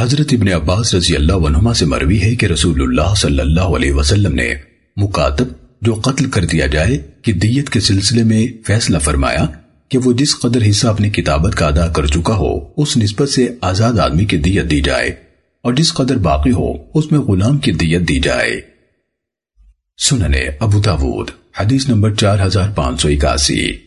حضرت ابن عباس رضی اللہ عنہما سے مروی ہے کہ رسول اللہ صلی اللہ علیہ وسلم نے مکاتب جو قتل کر دیا جائے کہ دیت کے سلسلے میں فیصلہ فرمایا کہ وہ جس قدر حصہ اپنی کتابت کا ادا کر چکا ہو، اس نسبت سے آزاد آدمی کی دیت دی جائے اور جس قدر باقی ہو، اس میں غلام کی دیت دی جائے۔ سننے ابو داود، حدیث نمبر چار ہزار پانچ سو اکاسی۔